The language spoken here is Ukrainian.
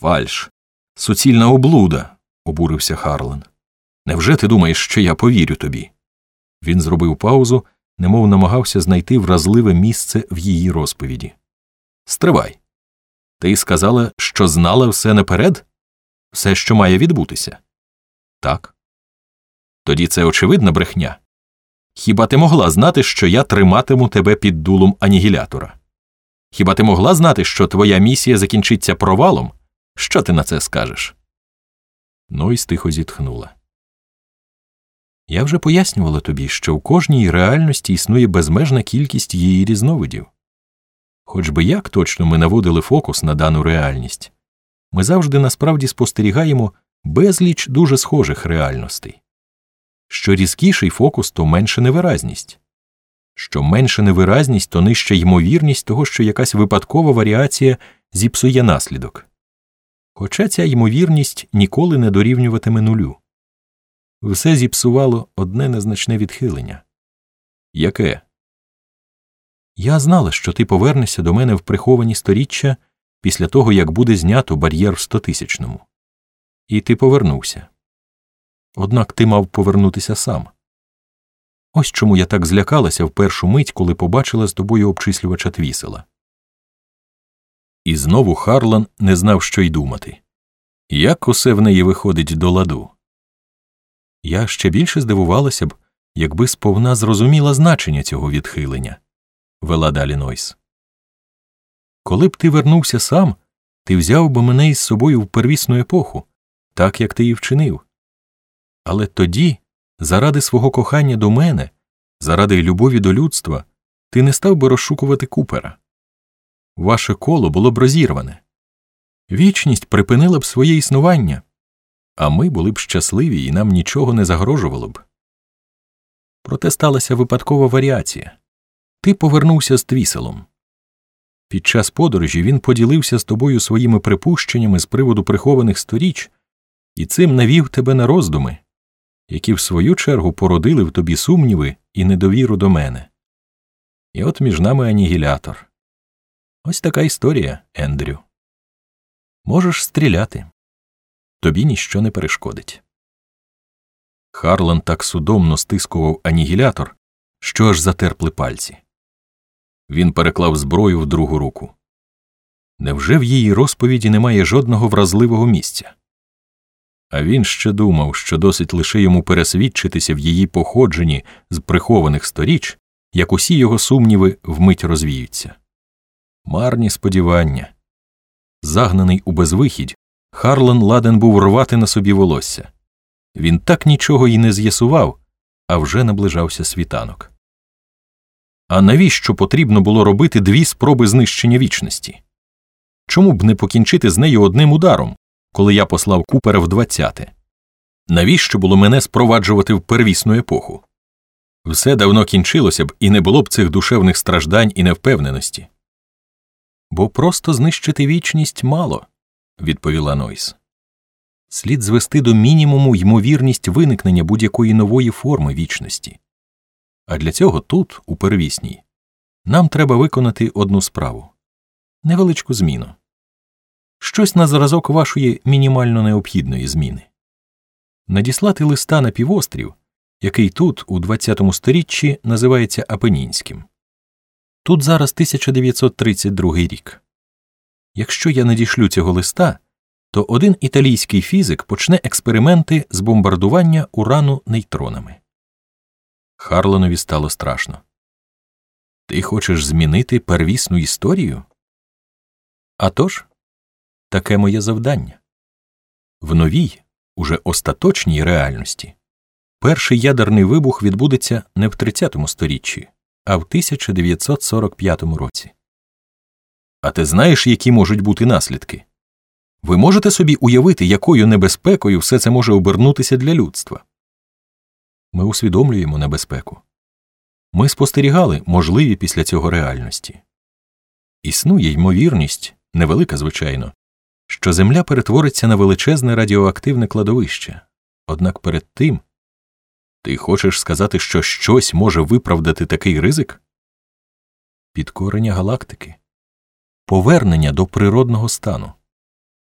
Фальш, суцільна облуда, обурився Харлан. Невже ти думаєш, що я повірю тобі? Він зробив паузу, немов намагався знайти вразливе місце в її розповіді. Стривай. Ти сказала, що знала все наперед? Все, що має відбутися? Так. Тоді це очевидна брехня. Хіба ти могла знати, що я триматиму тебе під дулом анігілятора? Хіба ти могла знати, що твоя місія закінчиться провалом? Що ти на це скажеш? Нойс тихо зітхнула. Я вже пояснювала тобі, що в кожній реальності існує безмежна кількість її різновидів. Хоч би як точно ми наводили фокус на дану реальність, ми завжди насправді спостерігаємо безліч дуже схожих реальностей. Що різкіший фокус, то менше невиразність. Що менше невиразність, то нижча ймовірність того, що якась випадкова варіація зіпсує наслідок. Хоча ця ймовірність ніколи не дорівнюватиме нулю. Все зіпсувало одне незначне відхилення. Яке? Я знала, що ти повернешся до мене в приховані сторіччя після того, як буде знято бар'єр в стотисячному. І ти повернувся. Однак ти мав повернутися сам. Ось чому я так злякалася в першу мить, коли побачила з тобою обчислювача твісела. І знову Харлан не знав, що й думати. Як усе в неї виходить до ладу. Я ще більше здивувалася б, якби сповна зрозуміла значення цього відхилення, вела далі Нойс. Коли б ти вернувся сам, ти взяв би мене із собою в первісну епоху, так як ти і вчинив. Але тоді, заради свого кохання до мене, заради любові до людства, ти не став би розшукувати купера. Ваше коло було б розірване. Вічність припинила б своє існування, а ми були б щасливі і нам нічого не загрожувало б. Проте сталася випадкова варіація ти повернувся з твіселом. Під час подорожі він поділився з тобою своїми припущеннями з приводу прихованих сторіч і цим навів тебе на роздуми, які в свою чергу породили в тобі сумніви і недовіру до мене. І от між нами анігілятор. Ось така історія, Ендрю. Можеш стріляти. Тобі ніщо не перешкодить. Харлан так судомно стискував анігілятор, що аж затерпли пальці. Він переклав зброю в другу руку. Невже в її розповіді немає жодного вразливого місця? А він ще думав, що досить лише йому пересвідчитися в її походженні з прихованих сторіч, як усі його сумніви вмить розвіються. Марні сподівання. Загнаний у безвихідь, Харлан ладен був рвати на собі волосся. Він так нічого й не з'ясував, а вже наближався світанок. А навіщо потрібно було робити дві спроби знищення вічності? Чому б не покінчити з нею одним ударом, коли я послав Купера в двадцяте? Навіщо було мене спроваджувати в первісну епоху? Все давно кінчилося б і не було б цих душевних страждань і невпевненості. Бо просто знищити вічність мало, відповіла Нойс. Слід звести до мінімуму ймовірність виникнення будь-якої нової форми вічності. А для цього тут, у первісній, нам треба виконати одну справу невеличку зміну. Щось на зразок вашої мінімально необхідної зміни. Надіслати листа на півострів, який тут, у ХХ сторіччі, називається Апенінським. Тут зараз 1932 рік. Якщо я надішлю цього листа, то один італійський фізик почне експерименти з бомбардування урану нейтронами. Харланові стало страшно. Ти хочеш змінити первісну історію? А тож, таке моє завдання. В новій, уже остаточній реальності перший ядерний вибух відбудеться не в 30 сторіччі, а в 1945 році. А ти знаєш, які можуть бути наслідки? Ви можете собі уявити, якою небезпекою все це може обернутися для людства? Ми усвідомлюємо небезпеку. Ми спостерігали можливі після цього реальності. Існує ймовірність, невелика, звичайно, що Земля перетвориться на величезне радіоактивне кладовище. Однак перед тим ти хочеш сказати, що щось може виправдати такий ризик? Підкорення галактики, повернення до природного стану.